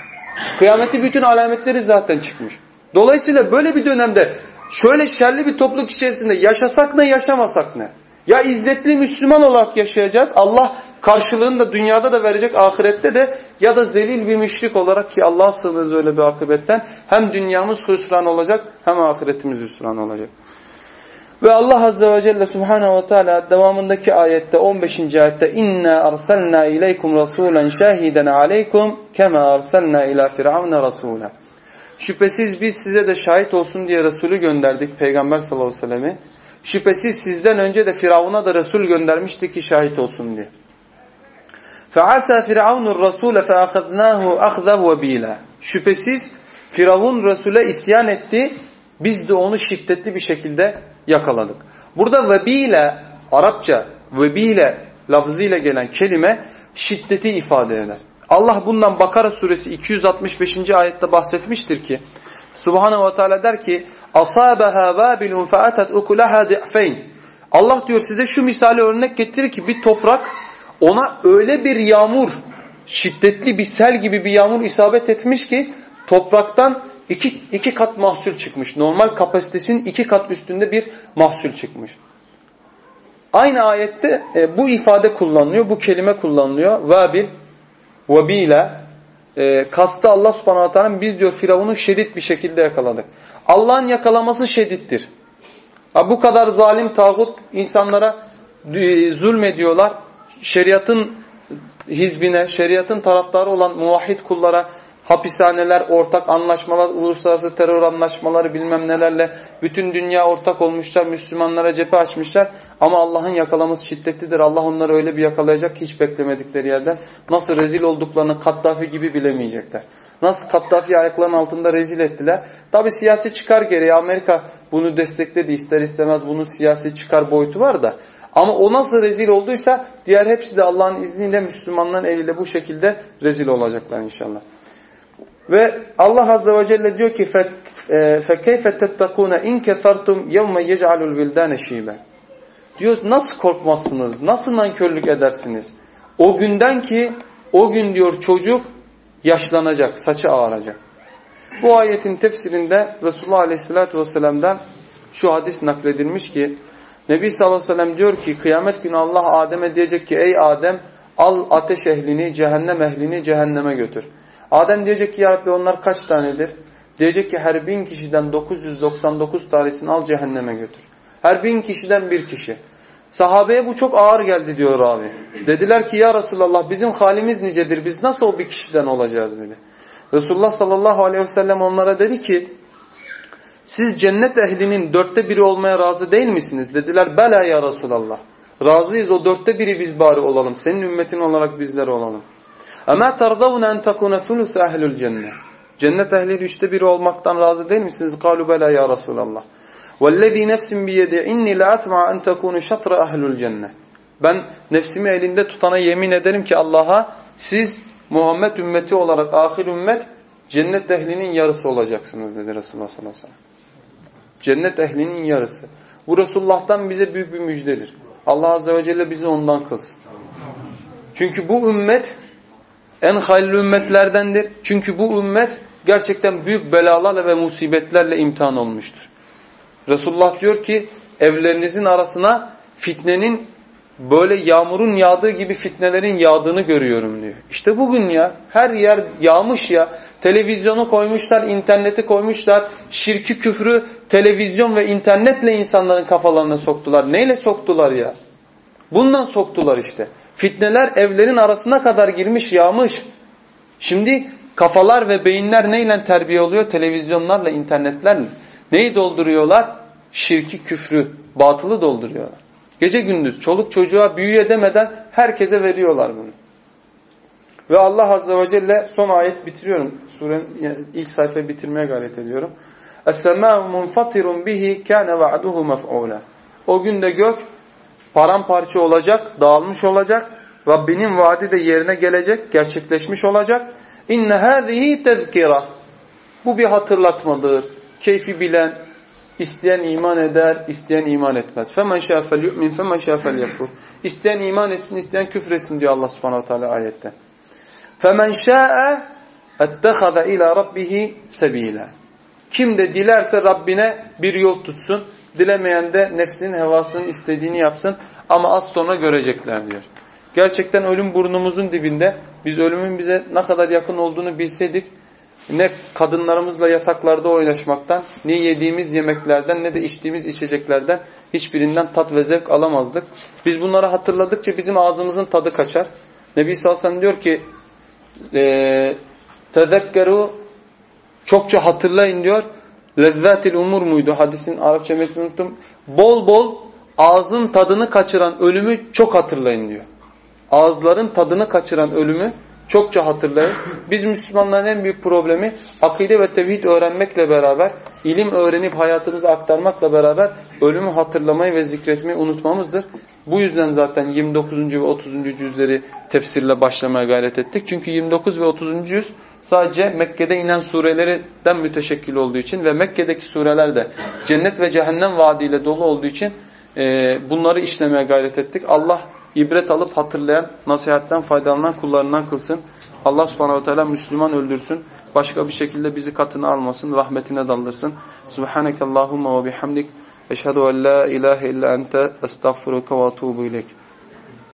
Kıyameti bütün alametleri zaten çıkmış. Dolayısıyla böyle bir dönemde şöyle şerli bir topluluk içerisinde yaşasak ne yaşamasak ne? Ya izzetli Müslüman olarak yaşayacağız. Allah karşılığını da dünyada da verecek ahirette de ya da zelil bir müşrik olarak ki Allah sığınırız öyle bir akıbetten hem dünyamız hüsran olacak hem ahiretimiz hüsran olacak. Ve Allah Azze ve Celle Subhanahu ve Teala devamındaki ayette 15. ayette inna arsalna ileykum rasulen şahiden aleykum kema arsalna ila firavun rasula. Şüphesiz biz size de şahit olsun diye Resulü gönderdik Peygamber sallallahu aleyhi ve sellemi. Şüphesiz sizden önce de Firavun'a da Resul göndermiştik ki şahit olsun diye. فَعَسَى فِرْعَوْنُ الرَّسُولَ فَأَخَذْنَاهُ أَخْذَهُ وَب۪يلًا Şüphesiz Firavun Resul'e isyan etti. Biz de onu şiddetli bir şekilde yakaladık. Burada vebile Arapça vebile lafzıyla gelen kelime şiddeti ifade eder. Allah bundan Bakara suresi 265. ayette bahsetmiştir ki Subhanahu ve Teala der ki asabaha vabilun faatat ukulaha di'feyn. Allah diyor size şu misali örnek getirir ki bir toprak ona öyle bir yağmur şiddetli bir sel gibi bir yağmur isabet etmiş ki topraktan iki, iki kat mahsul çıkmış. Normal kapasitesinin iki kat üstünde bir mahsul çıkmış. Aynı ayette e, bu ifade kullanılıyor, bu kelime kullanılıyor. Vabil, vabile, e, kastı Allah subhanahu biz diyor Firavun'u şiddet bir şekilde yakaladık. Allah'ın yakalaması şiddettir. Ha, bu kadar zalim tağut insanlara e, zulmediyorlar. Şeriatın hizbine, şeriatın taraftarı olan muvahhid kullara hapishaneler, ortak anlaşmalar, uluslararası terör anlaşmaları bilmem nelerle bütün dünya ortak olmuşlar, Müslümanlara cephe açmışlar. Ama Allah'ın yakalaması şiddetlidir. Allah onları öyle bir yakalayacak ki hiç beklemedikleri yerden. Nasıl rezil olduklarını Kaddafi gibi bilemeyecekler. Nasıl Kaddafi ayaklarının altında rezil ettiler. Tabi siyasi çıkar gereği Amerika bunu destekledi. ister istemez bunun siyasi çıkar boyutu var da. Ama o nasıl rezil olduysa diğer hepsi de Allah'ın izniyle Müslümanların eliyle bu şekilde rezil olacaklar inşallah. Ve Allah Azze ve Celle diyor ki فَكَيْفَ تَتَّقُونَ اِنْ كَفَرْتُمْ يَوْمَ يَجْعَلُ الْوِلْدَانَ شِيبًا Diyor nasıl korkmazsınız, nasıl nankörlük edersiniz? O günden ki o gün diyor çocuk yaşlanacak, saçı ağaracak. Bu ayetin tefsirinde Resulullah Aleyhisselatü Vesselam'dan şu hadis nakledilmiş ki Nebi sallallahu aleyhi ve sellem diyor ki kıyamet günü Allah Adem'e diyecek ki ey Adem al ateş ehlini, cehennem ehlini cehenneme götür. Adem diyecek ki ya Rabbi onlar kaç tanedir? Diyecek ki her bin kişiden 999 tanesini al cehenneme götür. Her bin kişiden bir kişi. Sahabeye bu çok ağır geldi diyor abi. Dediler ki ya Resulallah bizim halimiz nicedir biz nasıl o bir kişiden olacağız dedi. Resulullah sallallahu aleyhi ve sellem onlara dedi ki siz cennet ehlinin dörtte biri olmaya razı değil misiniz? Dediler bela ya Resulallah. Razıyız o dörtte biri biz bari olalım. Senin ümmetin olarak bizler olalım. Ama tardavun en takuna thuluth ehlül cennet. Cennet ehli üçte biri olmaktan razı değil misiniz? Kalu bela ya Resulallah. وَالَّذ۪ي نَفْسٍ بِيَدِ اِنِّي لَاَتْمَعَ اَنْ تَكُونُ شَطْرَ اَهْلُ الْجَنَّةِ Ben nefsimi elinde tutana yemin ederim ki Allah'a siz Muhammed ümmeti olarak ahir ümmet cennet ehlinin yarısı olacaksınız dedi Resulullah sallallahu aleyhi ve sellem. Cennet ehlinin yarısı. Bu Resulullah'tan bize büyük bir müjdedir. Allah azze ve celle bizi ondan kılsın. Çünkü bu ümmet en hayırlı ümmetlerdendir. Çünkü bu ümmet gerçekten büyük belalarla ve musibetlerle imtihan olmuştur. Resulullah diyor ki evlerinizin arasına fitnenin böyle yağmurun yağdığı gibi fitnelerin yağdığını görüyorum diyor. İşte bugün ya her yer yağmış ya. Televizyonu koymuşlar, interneti koymuşlar. Şirki küfrü televizyon ve internetle insanların kafalarına soktular. Neyle soktular ya? Bundan soktular işte. Fitneler evlerin arasına kadar girmiş, yağmış. Şimdi kafalar ve beyinler neyle terbiye oluyor? Televizyonlarla, internetlerle. Neyi dolduruyorlar? Şirki, küfrü, batılı dolduruyorlar. Gece gündüz çoluk çocuğa büyü edemeden herkese veriyorlar bunu. Ve Allah Azze ve Celle son ayet bitiriyorum. Surenin ilk sayfayı bitirmeye gayret ediyorum. Es-semâ'u munfatirun bihi kâne va'duhu mef'ûlâ. O günde gök paramparça olacak, dağılmış olacak. Rabbinin vaadi de yerine gelecek, gerçekleşmiş olacak. İnne hâzihi tezkira. Bu bir hatırlatmadır. Keyfi bilen, isteyen iman eder, isteyen iman etmez. فَمَنْ شَاءَ فَلْيُؤْمِنْ فَمَنْ شَاءَ فَلْيَكْفُرْ İsteyen iman etsin, isteyen küfretsin diyor Allah subhanahu teala ayette. فَمَنْ شَاءَ اَتَّخَذَ اِلَى رَبِّهِ سَب۪يلًا Kim de dilerse Rabbine bir yol tutsun, dilemeyen de nefsinin hevasının istediğini yapsın ama az sonra görecekler diyor. Gerçekten ölüm burnumuzun dibinde. Biz ölümün bize ne kadar yakın olduğunu bilseydik ne kadınlarımızla yataklarda oynaşmaktan, ne yediğimiz yemeklerden ne de içtiğimiz içeceklerden hiçbirinden tat ve zevk alamazdık. Biz bunları hatırladıkça bizim ağzımızın tadı kaçar. Nebi sallallahu diyor ki tezekkeru çokça hatırlayın diyor. Lezzatil umur muydu? Hadisin Arapça metnini unuttum. Bol bol ağzın tadını kaçıran ölümü çok hatırlayın diyor. Ağızların tadını kaçıran ölümü çokça hatırlayın. Biz Müslümanların en büyük problemi akide ve tevhid öğrenmekle beraber, ilim öğrenip hayatımıza aktarmakla beraber ölümü hatırlamayı ve zikretmeyi unutmamızdır. Bu yüzden zaten 29. ve 30. cüzleri tefsirle başlamaya gayret ettik. Çünkü 29 ve 30. yüz sadece Mekke'de inen surelerden müteşekkil olduğu için ve Mekke'deki sureler de cennet ve cehennem vaadiyle dolu olduğu için bunları işlemeye gayret ettik. Allah ibret alıp hatırlayan, nasihatten faydalanan kullarından kılsın. Allah subhanahu teala Müslüman öldürsün. Başka bir şekilde bizi katına almasın, rahmetine daldırsın. Subhaneke Allahumma ve bihamdik. Eşhedü en la ilahe illa ente estağfuruka ve etûbü ileyk.